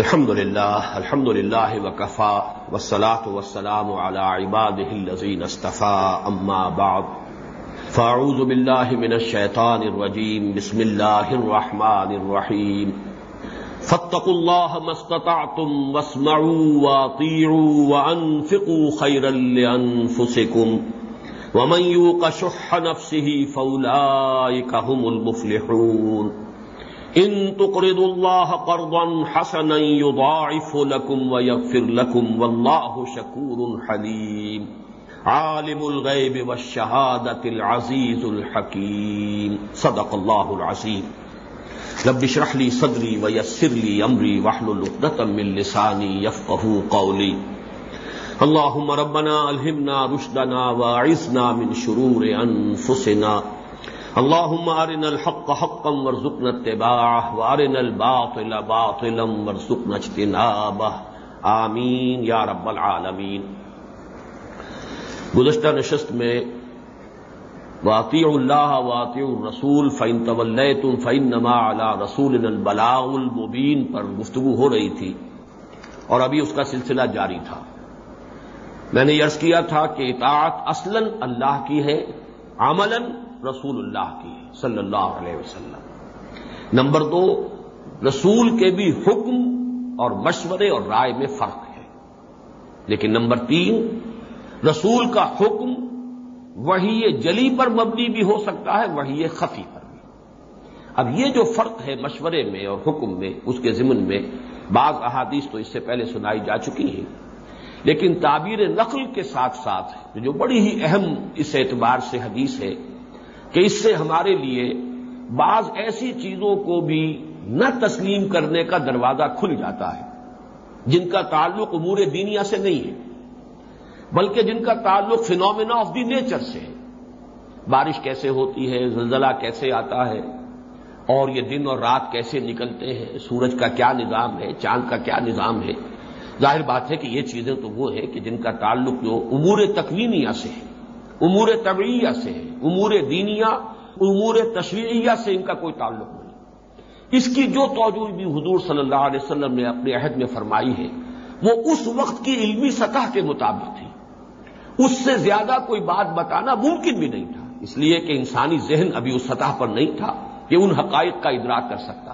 الحمد لله الحمد لله وكفى والصلاة والسلام على عباده الذين استفى أما بعد. فأعوذ بالله من الشيطان الرجيم بسم الله الرحمن الرحيم فاتقوا الله ما استطعتم واسمعوا واطيعوا وأنفقوا خيرا لأنفسكم ومن يوق شح نفسه فأولئك هم المفلحون. ان تقرضوا الله قرضا حسنا يضاعف لكم ويغفر لكم والله شكور حليم عالم الغيب والشهادة العزيز الحكيم صدق الله العظيم رب اشرح لي صدري ويسر لي امري واحلل عقدة من لساني يفقهوا قولي اللهم ربنا الهمنا رشدنا واعذنا من شرور انفسنا۔ اللهم ارنا الحق حقا وارزقنا اتباعه وارنا الباطل باطلا وارزقنا اجتنابه آمین یا رب العالمین۔ گزشتہ نشست میں واطی اللہ واطی الرسول فعن طول تم فعن نما علا رسول البلاء المبین پر گفتگو ہو رہی تھی اور ابھی اس کا سلسلہ جاری تھا۔ میں نے یرز کیا تھا کہ اطاعت اصلا اللہ کی ہے، عملاً رسول اللہ کی صلی اللہ علیہ وسلم۔ نمبر دو، رسول کے بھی حکم اور مشورے اور رائے میں فرق ہے۔ لیکن نمبر تین، رسول کا حکم وہی جلی پر مبنی بھی ہو سکتا ہے وہی خفی پر بھی۔ اب یہ جو فرق ہے مشورے میں اور حکم میں، اس کے ضمن میں بعض احادیث تو اس سے پہلے سنائی جا چکی ہیں۔ لیکن تعبیر نقل کے ساتھ ساتھ، جو بڑی ہی اہم اس اعتبار سے حدیث ہے کہ اس سے ہمارے لیے بعض ایسی چیزوں کو بھی نہ تسلیم کرنے کا دروازہ کھل جاتا ہے، جن کا تعلق امور دینیا سے نہیں ہے، بلکہ جن کا تعلق فینومینا آف دی نیچر سے ہے۔ بارش کیسے ہوتی ہے، زلزلہ کیسے آتا ہے، اور یہ دن اور رات کیسے نکلتے ہیں، سورج کا کیا نظام ہے، چاند کا کیا نظام ہے۔ ظاہر بات ہے کہ یہ چیزیں تو وہ ہیں کہ جن کا تعلق جو امور تکوینیا سے ہے۔ امور طبعیہ سے ہے، امور دینیا امور تشریعیہ سے ان کا کوئی تعلق نہیں۔ اس کی جو توجہ بھی حضور صلی اللہ علیہ وسلم نے اپنے عہد میں فرمائی ہے، وہ اس وقت کی علمی سطح کے مطابق تھی۔ اس سے زیادہ کوئی بات بتانا ممکن بھی نہیں تھا۔ اس لیے کہ انسانی ذہن ابھی اس سطح پر نہیں تھا کہ ان حقائق کا ادراک کر سکتا۔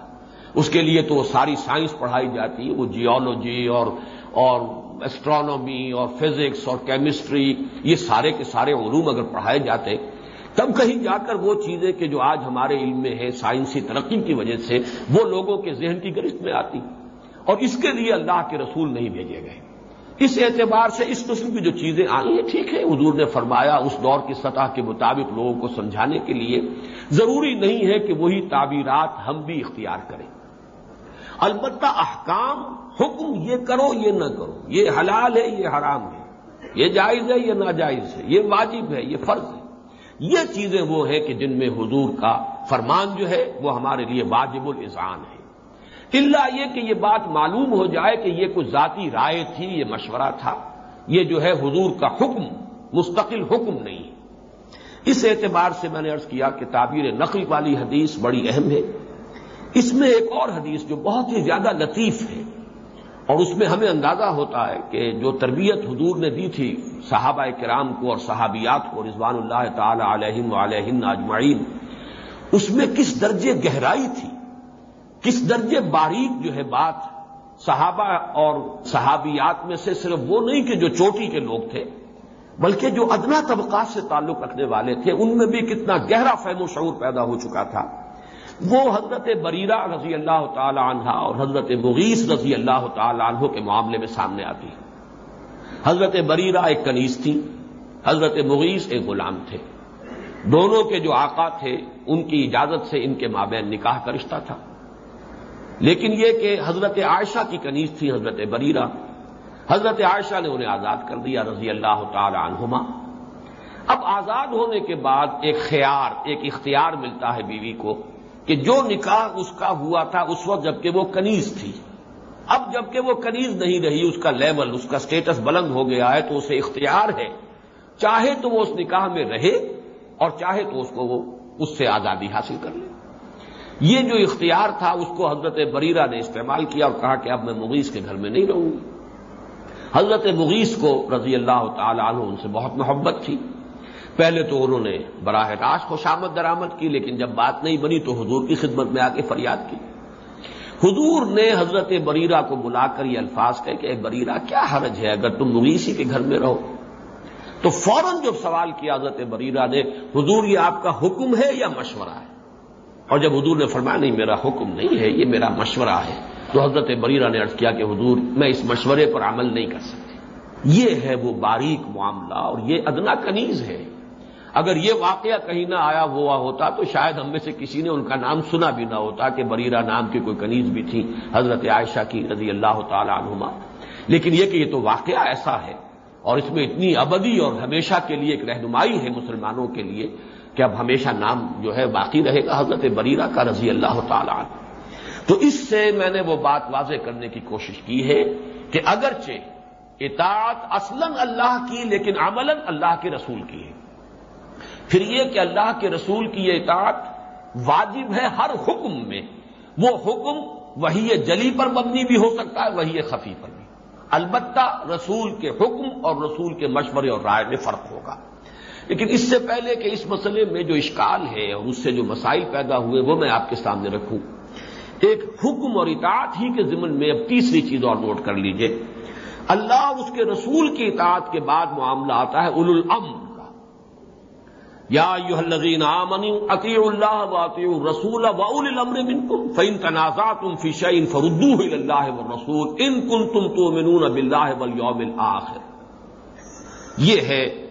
اس کے لیے تو وہ ساری سائنس پڑھائی جاتی ہے، وہ جیولوجی اور اور ایسٹرانومی اور فزکس اور کیمسٹری یہ سارے کے سارے علوم اگر پڑھائے جاتے، تب کہیں جا کر وہ چیزیں کہ جو آج ہمارے علم میں ہے سائنسی ترقی کی وجہ سے، وہ لوگوں کے ذہن کی گرفت میں آتی۔ اور اس کے لیے اللہ کے رسول نہیں بھیجے گئے۔ اس اعتبار سے اس قسم کی جو چیزیں آئی ہیں، ٹھیک ہے، حضور نے فرمایا اس دور کی سطح کے مطابق لوگوں کو سمجھانے کے لیے۔ ضروری نہیں ہے کہ وہی تعبیرات ہم بھی اختیار کریں۔ البتہ احکام حکم یہ کرو یہ نہ کرو، یہ حلال ہے، یہ حرام ہے، یہ جائز ہے، یہ ناجائز ہے، یہ واجب ہے، یہ فرض ہے۔ یہ چیزیں وہ ہیں کہ جن میں حضور کا فرمان جو ہے وہ ہمارے لیے واجب الزان ہے۔ اللہ یہ کہ یہ بات معلوم ہو جائے کہ یہ کوئی ذاتی رائے تھی، یہ مشورہ تھا، یہ جو ہے حضور کا حکم، مستقل حکم نہیں۔ اس اعتبار سے میں نے ارض کیا کہ تعبیر نقل والی حدیث بڑی اہم ہے۔ اس میں ایک اور حدیث جو بہت ہی زیادہ لطیف ہے اور اس میں ہمیں اندازہ ہوتا ہے کہ جو تربیت حضور نے دی تھی صحابہ کرام کو اور صحابیات کو رضوان اللہ تعالی علیہم علیہم اجمعین، اس میں کس درجے گہرائی تھی؟ کس درجے باریک جو ہے بات صحابہ اور صحابیات میں سے صرف وہ نہیں کہ جو چوٹی کے لوگ تھے، بلکہ جو ادنا طبقات سے تعلق رکھنے والے تھے، ان میں بھی کتنا گہرا فہم و شعور پیدا ہو چکا تھا۔ وہ حضرت بریرہ رضی اللہ تعالی عنہ اور حضرت مغیث رضی اللہ تعالی عنہ کے معاملے میں سامنے آتی حضرت بریرہ ایک کنیز تھی، حضرت مغیث ایک غلام تھے۔ دونوں کے جو آقا تھے، ان کی اجازت سے ان کے مابین نکاح کا رشتہ تھا۔ لیکن یہ کہ حضرت عائشہ کی کنیز تھی حضرت بریرہ، حضرت عائشہ نے انہیں آزاد کر دیا رضی اللہ تعالی عنہما۔ اب آزاد ہونے کے بعد ایک خیار، ایک اختیار ملتا ہے بیوی کو۔ کہ جو نکاح اس کا ہوا تھا اس وقت جبکہ وہ کنیز تھی۔ اب جبکہ وہ کنیز نہیں رہی، اس کا لیول، اس کا سٹیٹس بلند ہو گیا ہے تو اسے اختیار ہے۔ چاہے تو وہ اس نکاح میں رہے اور چاہے تو اس کو وہ اس سے آزادی حاصل کر لے۔ یہ جو اختیار تھا، اس کو حضرت بریرہ نے استعمال کیا اور کہا کہ اب میں مغیث کے گھر میں نہیں رہوں گی۔ حضرت مغیث کو رضی اللہ تعالی عنہ ان سے بہت محبت تھی۔ پہلے تو انہوں نے براہ راست کو شامت درامد کی، لیکن جب بات نہیں بنی تو حضور کی خدمت میں آ کے فریاد کی۔ حضور نے حضرت بریرہ کو بلا کر یہ الفاظ کہے کہ بریرہ، کیا حرج ہے اگر تم مغیثی کے گھر میں رہو؟ تو فوراً جب سوال کیا حضرت بریرہ نے، حضور یہ آپ کا حکم ہے یا مشورہ ہے؟ اور جب حضور نے فرمایا، نہیں، میرا حکم نہیں ہے، یہ میرا مشورہ ہے، تو حضرت بریرہ نے ارض کیا کہ حضور، میں اس مشورے پر عمل نہیں کر سکتی۔ یہ ہے وہ باریک معاملہ اور یہ ادنا کنیز ہے۔ اگر یہ واقعہ کہیں نہ آیا ہوا ہوتا تو شاید ہم میں سے کسی نے ان کا نام سنا بھی نہ ہوتا کہ بریرہ نام کی کوئی کنیز بھی تھی حضرت عائشہ کی رضی اللہ تعالی عنہما۔ لیکن یہ کہ یہ تو واقعہ ایسا ہے اور اس میں اتنی ابدی اور ہمیشہ کے لیے ایک رہنمائی ہے مسلمانوں کے لیے کہ اب ہمیشہ نام جو ہے باقی رہے گا حضرت بریرہ کا رضی اللہ تعالی عنہ۔ تو اس سے میں نے وہ بات واضح کرنے کی کوشش کی ہے کہ اگرچہ اطاعت اصلاً اللہ کی لیکن عملاً اللہ کے رسول کی ہے۔ پھر یہ کہ اللہ کے رسول کی یہ اطاعت واجب ہے ہر حکم میں۔ وہ حکم وہی جلی پر مبنی بھی ہو سکتا ہے، وہی خفی پر بھی۔ البتہ رسول کے حکم اور رسول کے مشورے اور رائے میں فرق ہوگا۔ لیکن اس سے پہلے کہ اس مسئلے میں جو اشکال ہے اور اس سے جو مسائل پیدا ہوئے، وہ میں آپ کے سامنے رکھوں۔ ایک حکم اور اطاعت ہی کے ضمن میں اب تیسری چیز اور نوٹ کر لیجیے۔ اللہ اس کے رسول کی اطاعت کے بعد معاملہ آتا ہے اول الامر یا الذین آمنوا اطیعوا اللہ واطیعوا الرسول واولی الامر منکم فان تنازعتم فی شیء فردوه الى اللہ والرسول ان کنتم تؤمنون باللہ والیوم الاخر۔ یہ ہے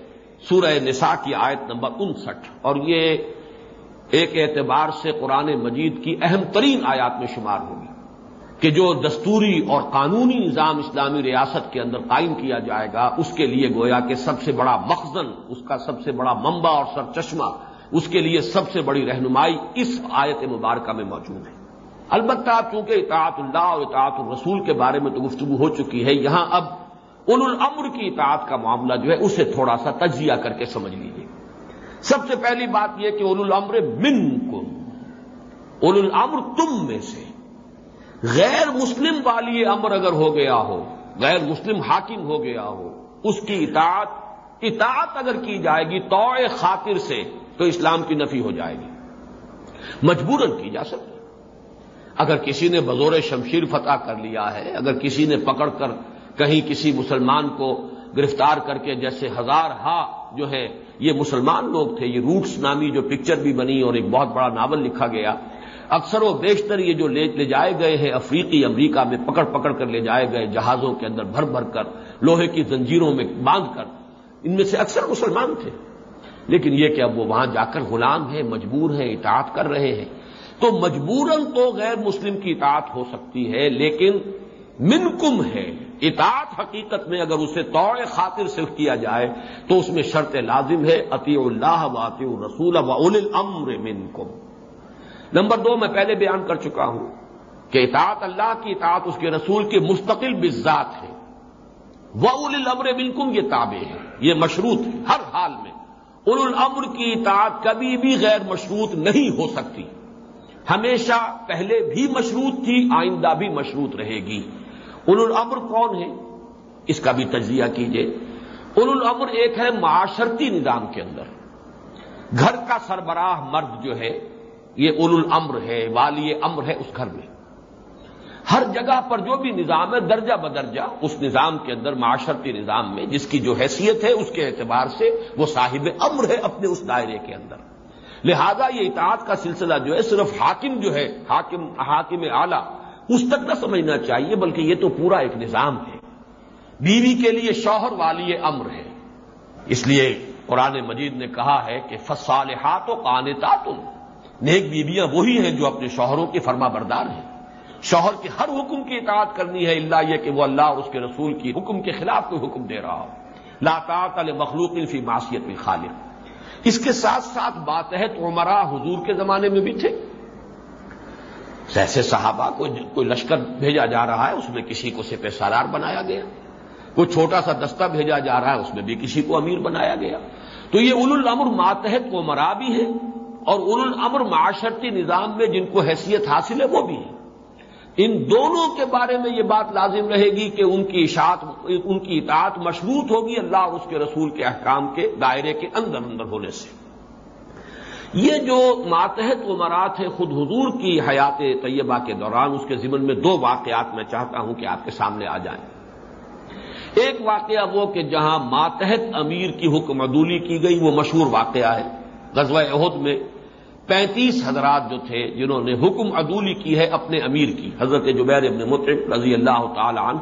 سورہ نساء کی آیت نمبر انسٹھ۔ اور یہ ایک اعتبار سے قرآن مجید کی اہم ترین آیات میں شمار ہوگی۔ کہ جو دستوری اور قانونی نظام اسلامی ریاست کے اندر قائم کیا جائے گا، اس کے لیے گویا کہ سب سے بڑا مخزن، اس کا سب سے بڑا منبع اور سر چشمہ اس کے لیے سب سے بڑی رہنمائی اس آیت مبارکہ میں موجود ہے۔ البتہ چونکہ اطاعت اللہ اور اطاعت الرسول کے بارے میں تو گفتگو ہو چکی ہے، یہاں اب ان الامر کی اطاعت کا معاملہ جو ہے، اسے تھوڑا سا تجزیہ کر کے سمجھ لیجیے سب سے پہلی بات یہ کہ اول الامر من کن اول الامر تم میں سے۔ غیر مسلم والی امر اگر ہو گیا ہو، غیر مسلم حاکم ہو گیا ہو، اس کی اطاعت اطاعت اگر کی جائے گی تو خاطر سے، تو اسلام کی نفی ہو جائے گی۔ مجبوراً کی جا سکتی۔ اگر کسی نے بزور شمشیر فتح کر لیا ہے، اگر کسی نے پکڑ کر کہیں کسی مسلمان کو گرفتار کر کے جیسے ہزار ہا جو ہے، یہ مسلمان لوگ تھے، یہ روٹس نامی جو پکچر بھی بنی اور ایک بہت بڑا ناول لکھا گیا اکثر و بیشتر یہ جو لے جائے گئے ہیں افریقی امریکہ میں پکڑ پکڑ کر لے جائے گئے جہازوں کے اندر بھر بھر کر، لوہے کی زنجیروں میں باندھ کر، ان میں سے اکثر مسلمان تھے۔ لیکن یہ کہ اب وہ وہاں جا کر غلام ہیں، مجبور ہیں، اطاعت کر رہے ہیں۔ تو مجبوراً تو غیر مسلم کی اطاعت ہو سکتی ہے، لیکن منکم ہے۔ اطاعت حقیقت میں اگر اسے توڑ خاطر سے کیا جائے، تو اس میں شرط لازم ہے عطی اللہ و عطی الرسول و اول الامر منکم۔ نمبر دو میں پہلے بیان کر چکا ہوں کہ اطاعت اللہ کی اطاعت اس کے رسول کی مستقل بزاد ہے۔ وہ اول الامر منکم یہ تابع ہے یہ مشروط ہے ہر حال میں اول الامر کی اطاعت کبھی بھی غیر مشروط نہیں ہو سکتی۔ ہمیشہ پہلے بھی مشروط تھی، آئندہ بھی مشروط رہے گی۔ اول الامر کون ہے؟ اس کا بھی تجزیہ کیجیے اول الامر ایک ہے معاشرتی نظام کے اندر۔ گھر کا سربراہ مرد جو ہے یہ اول الامر ہے، والی امر ہے اس گھر میں۔ ہر جگہ پر جو بھی نظام ہے، درجہ بدرجہ، اس نظام کے اندر، معاشرتی نظام میں، جس کی جو حیثیت ہے، اس کے اعتبار سے وہ صاحب امر ہے اپنے اس دائرے کے اندر۔ لہذا یہ اطاعت کا سلسلہ جو ہے، صرف حاکم جو ہے، حاکم حاکم اعلی، اس تک نہ سمجھنا چاہیے، بلکہ یہ تو پورا ایک نظام ہے۔ بیوی کے لیے شوہر والی امر ہے۔ اس لیے قرآن مجید نے کہا ہے کہ فصالحات و قانتا تم نیک بیویاں وہی ہیں جو اپنے شوہروں کے فرما بردار ہیں۔ شوہر کے ہر حکم کی اطاعت کرنی ہے اللہ یہ کہ وہ اللہ اور اس کے رسول کی حکم کے خلاف کوئی حکم دے رہا ہو۔ لاطاط مخلوق فی معاشیت میں خالق اس کے ساتھ ساتھ باتحت عمرا حضور کے زمانے میں بھی تھے۔ ایسے صحابہ کو کوئی لشکر بھیجا جا رہا ہے، اس میں کسی کو سپہ سالار بنایا گیا۔ کوئی چھوٹا سا دستہ بھیجا جا رہا ہے، اس میں بھی کسی کو امیر بنایا گیا۔ تو یہ اول الامر ماتحت کو مرا بھی ہے اور ان الامر معاشرتی نظام میں جن کو حیثیت حاصل ہے وہ بھی ہیں۔ ان دونوں کے بارے میں یہ بات لازم رہے گی کہ ان کی اشاعت، ان کی اطاعت مشروط ہوگی اللہ اور اس کے رسول کے احکام کے دائرے کے اندر اندر ہونے سے۔ یہ جو ماتحت و مرات ہے خود حضور کی حیات طیبہ کے دوران، اس کے ذمن میں دو واقعات میں چاہتا ہوں کہ آپ کے سامنے آ جائیں۔ ایک واقعہ وہ کہ جہاں ماتحت امیر کی حکم عدولی کی گئی، وہ مشہور واقعہ ہے۔ غزوہ عہد میں پینتیس حضرات جو تھے جنہوں نے حکم عدولی کی ہے اپنے امیر کی، حضرت جبیر ابن مطرب رضی اللہ تعالی عنہ،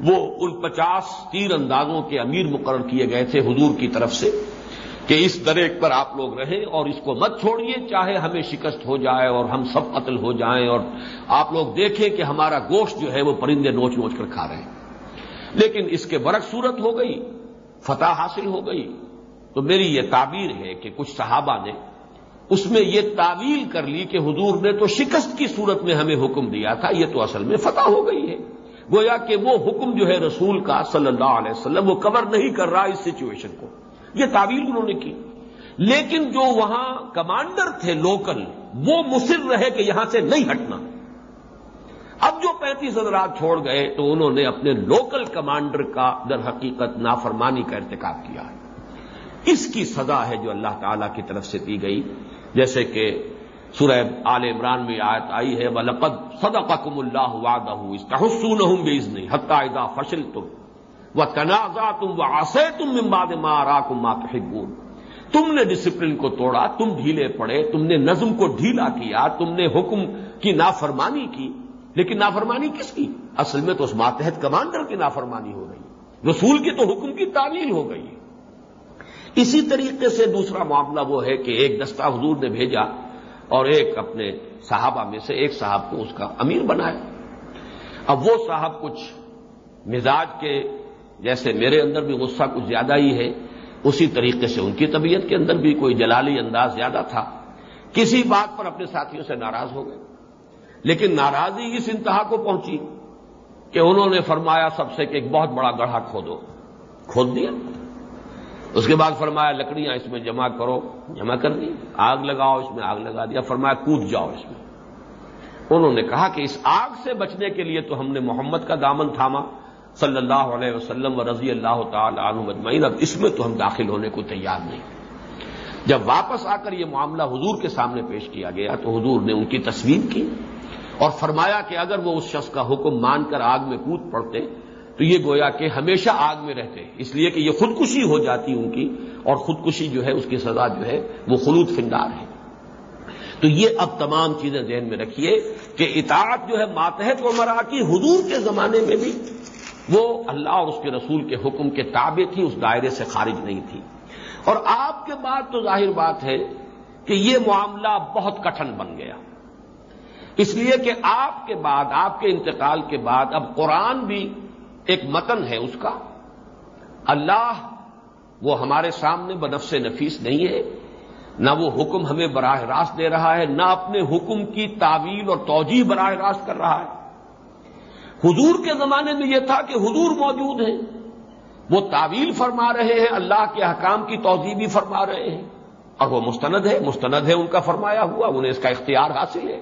وہ ان پچاس تیر اندازوں کے امیر مقرر کیے گئے تھے حضور کی طرف سے کہ اس درے پر آپ لوگ رہیں اور اس کو مت چھوڑیے، چاہے ہمیں شکست ہو جائے اور ہم سب قتل ہو جائیں اور آپ لوگ دیکھیں کہ ہمارا گوشت جو ہے وہ پرندے نوچ نوچ کر کھا رہے ہیں۔ لیکن اس کے برق صورت ہو گئی، فتح حاصل ہو گئی۔ تو میری یہ تعبیر ہے کہ کچھ صحابہ نے اس میں یہ تعویل کر لی کہ حضور نے تو شکست کی صورت میں ہمیں حکم دیا تھا، یہ تو اصل میں فتح ہو گئی ہے۔ گویا کہ وہ حکم جو ہے رسول کا صلی اللہ علیہ وسلم وہ کور نہیں کر رہا اس سچویشن کو۔ یہ تعویل انہوں نے کی۔ لیکن جو وہاں کمانڈر تھے لوکل وہ مصر رہے کہ یہاں سے نہیں ہٹنا۔ اب جو پینتیس حضرات چھوڑ گئے تو انہوں نے اپنے لوکل کمانڈر کا در حقیقت نافرمانی کا ارتکاب کیا۔ ہے اس کی سزا ہے جو اللہ تعالی کی طرف سے دی گئی۔ جیسے کہ سورہ آل عمران میں آیت آئی ہے، ولقد صدقكم اللہ وعدہ استحسونہم باذن حتى اذا فشلتم وتنازعتم وعصيتم من بعد ما اراكم ما تحبون۔ تم نے ڈسپلن کو توڑا، تم ڈھیلے پڑے، تم نے نظم کو ڈھیلا کیا، تم نے حکم کی نافرمانی کی۔ لیکن نافرمانی کس کی؟ اصل میں تو اس ماتحت کمانڈر کی نافرمانی ہو رہی ہے رسول کی تو حکم کی تعلیل ہو گئی۔ اسی طریقے سے دوسرا معاملہ وہ ہے کہ ایک دستہ حضور نے بھیجا اور ایک اپنے صحابہ میں سے ایک صاحب کو اس کا امیر بنایا۔ اب وہ صاحب کچھ مزاج کے جیسے میرے اندر بھی غصہ کچھ زیادہ ہی ہے، اسی طریقے سے ان کی طبیعت کے اندر بھی کوئی جلالی انداز زیادہ تھا۔ کسی بات پر اپنے ساتھیوں سے ناراض ہو گئے۔ لیکن ناراضی اس انتہا کو پہنچی کہ انہوں نے فرمایا، سب سے کہ ایک بہت بڑا گڑھا کھودو۔ کھود دیا۔ اس کے بعد فرمایا لکڑیاں اس میں جمع کرو، جمع کر دی، آگ لگاؤ، اس میں آگ لگا دیا، فرمایا کود جاؤ اس میں۔ انہوں نے کہا کہ اس آگ سے بچنے کے لیے تو ہم نے محمد کا دامن تھاما، صلی اللہ علیہ وسلم و رضی اللہ تعالی عنہ مجمعین، اب اس میں تو ہم داخل ہونے کو تیار نہیں۔ جب واپس آ کر یہ معاملہ حضور کے سامنے پیش کیا گیا تو حضور نے ان کی تصویر کی اور فرمایا کہ اگر وہ اس شخص کا حکم مان کر آگ میں کود پڑتے تو یہ گویا کہ ہمیشہ آگ میں رہتے اس لیے کہ یہ خودکشی ہو جاتی ان کی اور خودکشی جو ہے اس کی سزا جو ہے وہ خلوط فنڈار ہے۔ تو یہ اب تمام چیزیں ذہن میں رکھیے کہ اطاعت جو ہے ماتحت و مرا کی حضور کے زمانے میں بھی وہ اللہ اور اس کے رسول کے حکم کے تابع تھی، اس دائرے سے خارج نہیں تھی۔ اور آپ کے بعد تو ظاہر بات ہے کہ یہ معاملہ بہت کٹھن بن گیا۔ اس لیے کہ آپ کے بعد، آپ کے انتقال کے بعد اب قرآن بھی ایک متن ہے اس کا۔ اللہ وہ ہمارے سامنے بنفس نفیس نہیں ہے، نہ وہ حکم ہمیں براہ راست دے رہا ہے، نہ اپنے حکم کی تعویل اور توجہ براہ راست کر رہا ہے۔ حضور کے زمانے میں یہ تھا کہ حضور موجود ہیں۔ وہ تعویل فرما رہے ہیں، اللہ کے حکام کی توضیع بھی فرما رہے ہیں۔ اور وہ مستند ہے مستند ہے ان کا فرمایا ہوا، انہیں اس کا اختیار حاصل ہے۔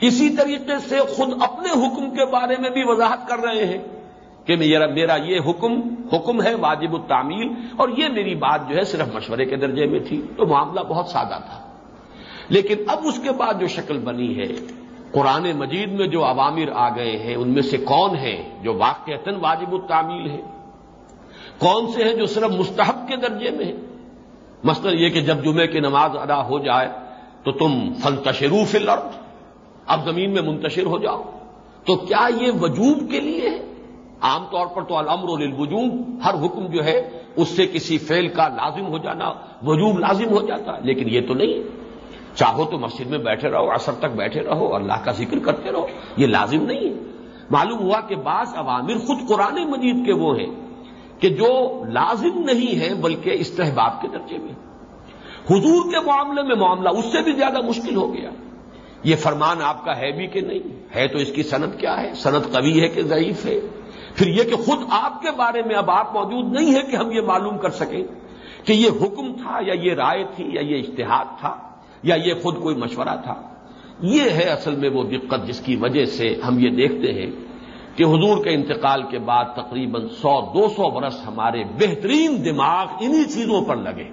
اسی طریقے سے خود اپنے حکم کے بارے میں بھی وضاحت کر رہے ہیں۔ کہ میرا یہ حکم حکم ہے واجب التعمیل اور یہ میری بات جو ہے صرف مشورے کے درجے میں تھی تو معاملہ بہت سادہ تھا۔ لیکن اب اس کے بعد جو شکل بنی ہے، قرآن مجید میں جو عوامر آ گئے ہیں، ان میں سے کون ہیں جو واقعتاً واجب التعمیل ہے کون سے ہیں جو صرف مستحب کے درجے میں ہیں؟ مثلا یہ کہ جب جمعے کی نماز ادا ہو جائے تو تم فل تشروف الارض، اب زمین میں منتشر ہو جاؤ۔ تو کیا یہ وجوب کے لیے ہے؟ عام طور پر تو الامر للوجوب، ہر حکم جو ہے، اس سے کسی فعل کا لازم ہو جانا، وجوب لازم ہو جاتا، لیکن یہ تو نہیں۔ چاہو تو مسجد میں بیٹھے رہو اثر تک بیٹھے رہو، اللہ کا ذکر کرتے رہو، یہ لازم نہیں ہے۔ معلوم ہوا کہ بعض عوامر خود قرآن مجید کے وہ ہیں کہ جو لازم نہیں ہے بلکہ استحباب کے درجے میں۔ حضور کے معاملے میں معاملہ اس سے بھی زیادہ مشکل ہو گیا۔ یہ فرمان آپ کا ہے بھی کہ نہیں؟ ہے تو اس کی صنعت کیا ہے؟ صنعت قوی ہے کہ ضعیف ہے؟ پھر یہ کہ خود آپ کے بارے میں اب آپ موجود نہیں ہے کہ ہم یہ معلوم کر سکیں کہ یہ حکم تھا یا یہ رائے تھی یا یہ اشتہاد تھا یا یہ خود کوئی مشورہ تھا۔ یہ ہے اصل میں وہ دقت جس کی وجہ سے ہم یہ دیکھتے ہیں کہ حضور کے انتقال کے بعد تقریباً سو، دو سو برس ہمارے بہترین دماغ انہی چیزوں پر لگے۔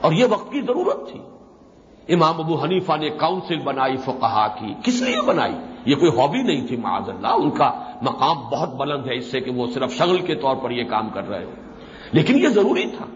اور یہ وقت کی ضرورت تھی۔ امام ابو حنیفہ نے کاؤنسل بنائی، فقہا کی، کس لیے بنائی؟ یہ کوئی ہابی نہیں تھی، معاذ اللہ، ان کا مقام بہت بلند ہے اس سے کہ وہ صرف شغل کے طور پر یہ کام کر رہے ہو لیکن یہ ضروری تھا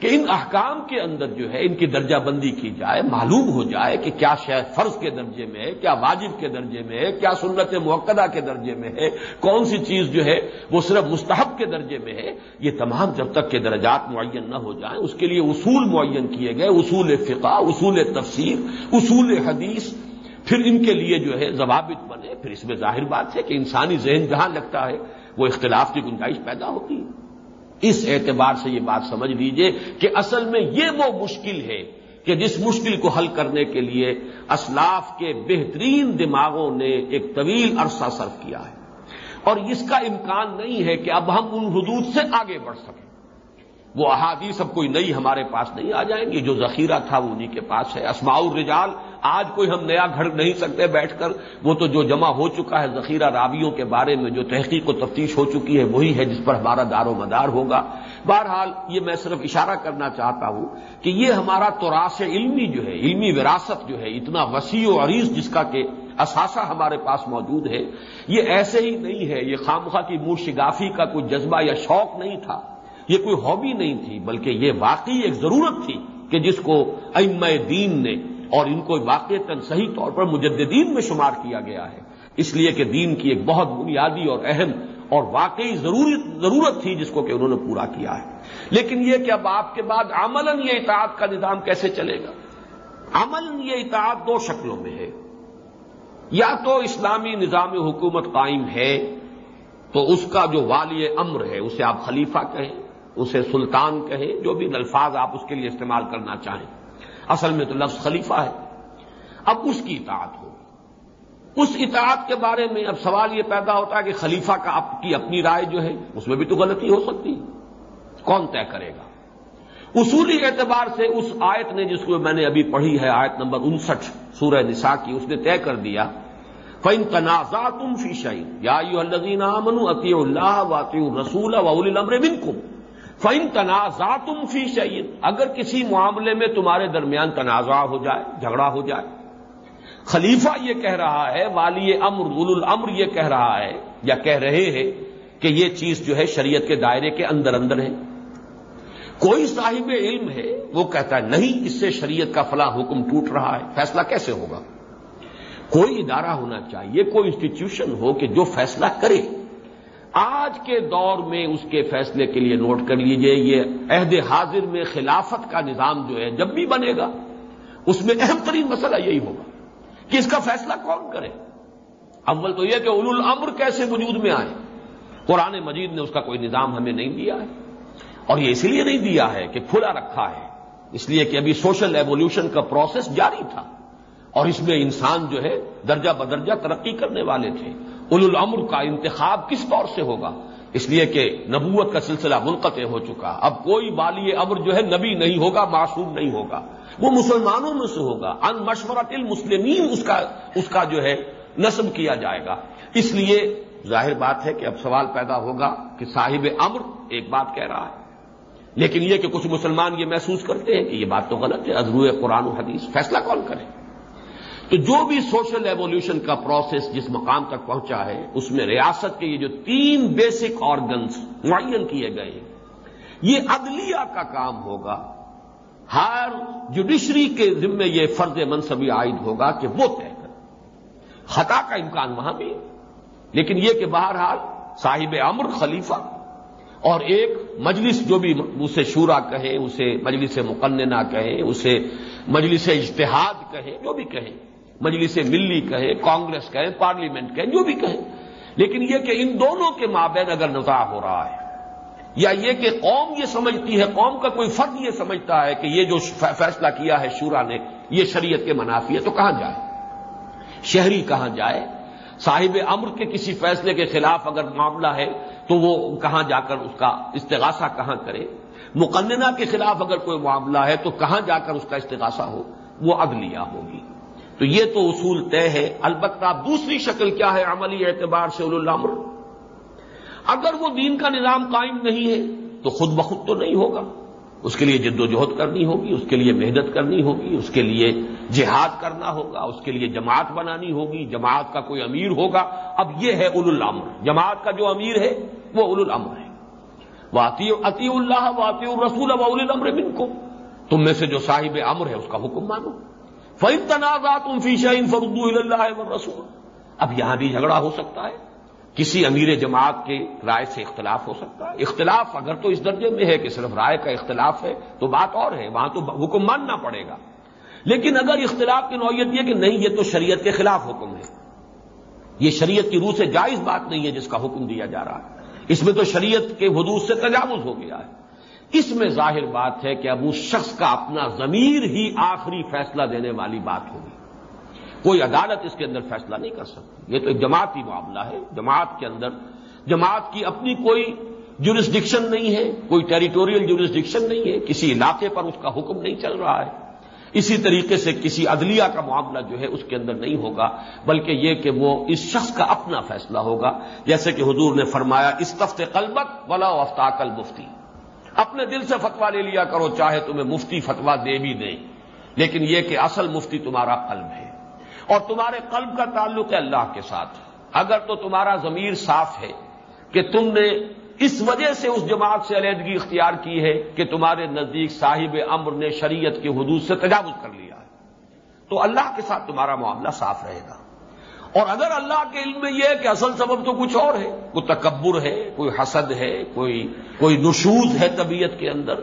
کہ ان احکام کے اندر جو ہے، ان کی درجہ بندی کی جائے، معلوم ہو جائے کہ کیا شاید فرض کے درجے میں ہے، کیا واجب کے درجے میں ہے، کیا سنت موقع کے درجے میں ہے، کون سی چیز جو ہے وہ صرف مستحب کے درجے میں ہے۔ یہ تمام جب تک کے درجات معین نہ ہو جائیں، اس کے لیے اصول معین کیے گئے، اصول فقہ، اصول تفسیر، اصول حدیث پھر ان کے لیے جو ہے ضوابط بنے، پھر اس میں ظاہر بات ہے کہ انسانی ذہن جہاں لگتا ہے، وہ اختلاف کی گنجائش پیدا ہوتی ہے۔ اس اعتبار سے یہ بات سمجھ لیجیے کہ اصل میں یہ وہ مشکل ہے کہ جس مشکل کو حل کرنے کے لیے اسلاف کے بہترین دماغوں نے ایک طویل عرصہ صرف کیا ہے۔ اور اس کا امکان نہیں ہے کہ اب ہم ان حدود سے آگے بڑھ سکیں۔ وہ احادیث اب کوئی نئی ہمارے پاس نہیں آ جائیں گی جو ذخیرہ تھا وہ انہیں کے پاس ہے۔ اسماع الرجال آج کوئی ہم نیا گھڑ نہیں سکتے بیٹھ کر، وہ تو جو جمع ہو چکا ہے ذخیرہ رابیوں کے بارے میں جو تحقیق و تفتیش ہو چکی ہے، وہی ہے جس پر ہمارا دار و مدار ہوگا۔ بہرحال یہ میں صرف اشارہ کرنا چاہتا ہوں کہ یہ ہمارا توراس علمی جو ہے، علمی وراثت جو ہے، اتنا وسیع و عریض جس کا کہ اثاثہ ہمارے پاس موجود ہے۔ یہ ایسے ہی نہیں ہے، یہ خامخواہ کی مرشگافی کا کوئی جذبہ یا شوق نہیں تھا۔ یہ کوئی ہابی نہیں تھی، بلکہ یہ واقعی ایک ضرورت تھی کہ جس کو ام دین نے اور ان کو واقع صحیح طور پر مجددین میں شمار کیا گیا ہے۔ اس لیے کہ دین کی ایک بہت بنیادی اور اہم اور واقعی ضرورت تھی جس کو کہ انہوں نے پورا کیا ہے۔ لیکن یہ کہ اب آپ کے بعد عمل یہ اطاعت کا نظام کیسے چلے گا؟ عمل یہ اطاعت دو شکلوں میں ہے۔ یا تو اسلامی نظام حکومت قائم ہے تو اس کا جو والی امر ہے اسے آپ خلیفہ کہیں، اسے سلطان کہیں، جو بھی الفاظ آپ اس کے لیے استعمال کرنا چاہیں۔ اصل میں تو لفظ خلیفہ ہے۔ اب اس کی اطاعت ہو۔ اس اطاعت کے بارے میں اب سوال یہ پیدا ہوتا ہے کہ خلیفہ کا آپ کی اپنی رائے جو ہے، اس میں بھی تو غلطی ہو سکتی کون طے کرے گا؟ اصولی اعتبار سے اس آیت نے جس کو میں نے ابھی پڑھی ہے، آیت نمبر انسٹھ، سورہ نساء کی، اس نے طے کر دیا۔ فن تنازع تم فی شعین یا الزین امن عطی اللہ واطی الرسول وول المر بن فن تنازع تم فی شعین اگر کسی معاملے میں تمہارے درمیان تنازع ہو جائے، جھگڑا ہو جائے۔ خلیفہ یہ کہہ رہا ہے، والی امر اول الامر یہ کہہ رہا ہے، یا کہہ رہے ہیں کہ یہ چیز جو ہے شریعت کے دائرے کے اندر اندر ہے۔ کوئی صاحب علم ہے، وہ کہتا ہے، نہیں، اس سے شریعت کا فلاں حکم ٹوٹ رہا ہے، فیصلہ کیسے ہوگا؟ کوئی ادارہ ہونا چاہیے، کوئی انسٹیٹیوشن ہو کہ جو فیصلہ کرے۔ آج کے دور میں اس کے فیصلے کے لیے نوٹ کر لیجیے، یہ عہد حاضر میں خلافت کا نظام جو ہے، جب بھی بنے گا، اس میں اہم ترین مسئلہ یہی ہوگا کہ اس کا فیصلہ کون کرے۔ اول تو یہ کہ اول الامر کیسے وجود میں آئے۔ قرآن مجید نے اس کا کوئی نظام ہمیں نہیں دیا ہے۔ اور یہ اس لیے نہیں دیا ہے کہ کھلا رکھا ہے۔ اس لیے کہ ابھی سوشل ایوولوشن کا پروسیس جاری تھا اور اس میں انسان جو ہے، درجہ بدرجہ ترقی کرنے والے تھے۔ اول الامر کا انتخاب کس طور سے ہوگا؟ اس لیے کہ نبوت کا سلسلہ منقطع ہو چکا۔ اب کوئی والی امر جو ہے نبی نہیں ہوگا، معصوم نہیں ہوگا۔ وہ مسلمانوں میں سے ہوگا۔ ان مشورت المسلمین اس کا اس کا جو ہے نصب کیا جائے گا۔ اس لیے ظاہر بات ہے کہ اب سوال پیدا ہوگا کہ صاحب امر ایک بات کہہ رہا ہے۔ لیکن یہ کہ کچھ مسلمان یہ محسوس کرتے ہیں کہ یہ بات تو غلط ہے۔ ازرو قرآن و حدیث۔ فیصلہ کون کرے؟ تو جو بھی سوشل ایوولوشن کا پروسیس جس مقام تک پہنچا ہے، اس میں ریاست کے یہ جو تین بیسک آرگنس معین کیے گئے یہ عدلیہ کا کام ہوگا۔ ہر جوڈیشری کے ذمے یہ فرض منصبی عائد ہوگا کہ وہ طے کر خطا کا امکان وہاں بھی لیکن یہ کہ بہرحال صاحب امر خلیفہ اور ایک مجلس جو بھی اسے شورا کہے اسے مجلس مقننہ کہے اسے مجلس اجتہاد کہے جو بھی کہیں۔ مجلس ملی کہے، کانگریس کہے، پارلیمنٹ کہے، جو بھی کہیں لیکن یہ کہ ان دونوں کے مابین اگر نظا ہو رہا ہے، یا یہ کہ قوم یہ سمجھتی ہے، قوم کا کوئی فرد یہ سمجھتا ہے کہ یہ جو فیصلہ کیا ہے شورا نے، یہ شریعت کے منافی ہے، تو کہاں جائے؟ شہری کہاں جائے؟ صاحب امر کے کسی فیصلے کے خلاف اگر معاملہ ہے، تو وہ کہاں جا کر اس کا استغاثہ کہاں کرے؟ مقننہ کے خلاف اگر کوئی معاملہ ہے، تو کہاں جا کر اس کا استغاثہ ہو؟ وہ عدلیہ ہوگی۔ تو یہ تو اصول طے ہے۔ البتہ دوسری شکل کیا ہے عملی اعتبار سے الامر؟ اگر وہ دین کا نظام قائم نہیں ہے تو خود بخود تو نہیں ہوگا۔ اس کے لیے جد و جہد کرنی ہوگی، اس کے لیے محنت کرنی ہوگی، اس کے لیے جہاد کرنا ہوگا، اس کے لیے جماعت بنانی ہوگی، جماعت کا کوئی امیر ہوگا۔ اب یہ ہے اول الامر۔ جماعت کا جو امیر ہے وہ اول الامر ہے۔ واطی عطی اللہ واطی الرسول و اول الامر بن کو تم میں سے جو صاحب امر ہے اس کا حکم مانو۔ فن تنازع تم فیشا ان فردو اللہ رسول اب یہاں بھی جھگڑا ہو سکتا ہے۔ کسی امیر جماعت کے رائے سے اختلاف ہو سکتا ہے۔ اختلاف اگر تو اس درجے میں ہے کہ صرف رائے کا اختلاف ہے، تو بات اور ہے، وہاں تو حکم ماننا پڑے گا۔ لیکن اگر اختلاف کی نوعیت یہ کہ نہیں، یہ تو شریعت کے خلاف حکم ہے۔ یہ شریعت کی روح سے جائز بات نہیں ہے جس کا حکم دیا جا رہا ہے۔ اس میں تو شریعت کے حدود سے تجاوز ہو گیا ہے۔ اس میں ظاہر بات ہے کہ اب اس شخص کا اپنا ضمیر ہی آخری فیصلہ دینے والی بات ہوگی۔ کوئی عدالت اس کے اندر فیصلہ نہیں کر سکتی۔ یہ تو ایک جماعتی معاملہ ہے۔ جماعت کے اندر جماعت کی اپنی کوئی جورسڈکشن نہیں ہے، کوئی ٹیریٹوریل جورسڈکشن نہیں ہے۔ کسی علاقے پر اس کا حکم نہیں چل رہا ہے۔ اسی طریقے سے کسی عدلیہ کا معاملہ جو ہے اس کے اندر نہیں ہوگا، بلکہ یہ کہ وہ اس شخص کا اپنا فیصلہ ہوگا۔ جیسے کہ حضور نے فرمایا اس تفت قلبت ولا افطاقل مفتی اپنے دل سے فتوا لے لیا کرو، چاہے تمہیں مفتی فتوا دے بھی دیں لیکن یہ کہ اصل مفتی تمہارا قلب ہے۔ اور تمہارے قلب کا تعلق ہے اللہ کے ساتھ۔ اگر تو تمہارا ضمیر صاف ہے کہ تم نے اس وجہ سے اس جماعت سے علیحدگی اختیار کی ہے کہ تمہارے نزدیک صاحب امر نے شریعت کے حدود سے تجاوز کر لیا ہے۔ تو اللہ کے ساتھ تمہارا معاملہ صاف رہے گا۔ اور اگر اللہ کے علم میں یہ ہے کہ اصل سبب تو کچھ اور ہے، کوئی تکبر ہے، کوئی حسد ہے، کوئی کوئی نشوز ہے طبیعت کے اندر،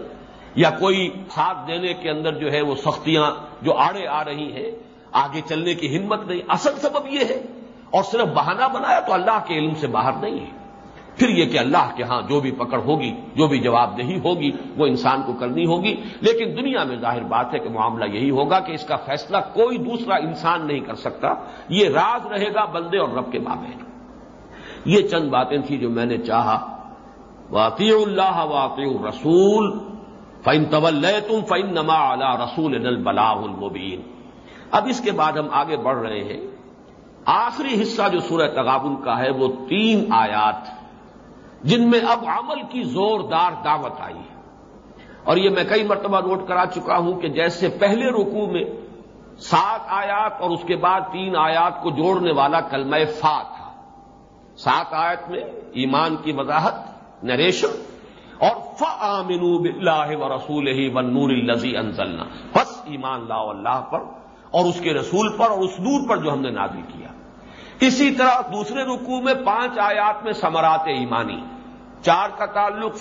یا کوئی ساتھ دینے کے اندر جو ہے وہ سختیاں جو آڑے آ رہی ہیں، آگے چلنے کی ہمت نہیں، اصل سبب یہ ہے۔ اور صرف بہانہ بنایا تو اللہ کے علم سے باہر نہیں ہے۔ پھر یہ کہ اللہ کے ہاں جو بھی پکڑ ہوگی، جو بھی جواب دہی ہوگی، وہ انسان کو کرنی ہوگی۔ لیکن دنیا میں ظاہر بات ہے کہ معاملہ یہی ہوگا کہ اس کا فیصلہ کوئی دوسرا انسان نہیں کر سکتا۔ یہ راز رہے گا بندے اور رب کے بابے یہ چند باتیں تھیں جو میں نے چاہا۔ واقع اللہ واقع رسول فن طول تم فن نما اللہ رسول البلاح المبین اب اس کے بعد ہم آگے بڑھ رہے ہیں۔ آخری حصہ جو سورہ تغابن کا ہے، وہ تین آیات۔ جن میں اب عمل کی زوردار دعوت آئی ہے۔ اور یہ میں کئی مرتبہ نوٹ کرا چکا ہوں کہ جیسے پہلے رکوع میں سات آیات اور اس کے بعد تین آیات کو جوڑنے والا کلمہ فا تھا۔ سات آیت میں ایمان کی وضاحت، نریشن اور فمنو بلّہ و رسول ہی ون نور الزی انزلنا۔ بس ایمان لا اللہ پر اور اس کے رسول پر اور اس نور پر جو ہم نے نازل کیا۔ اسی طرح دوسرے رکوع میں پانچ آیات میں سمرات ایمانی چار کا تعلق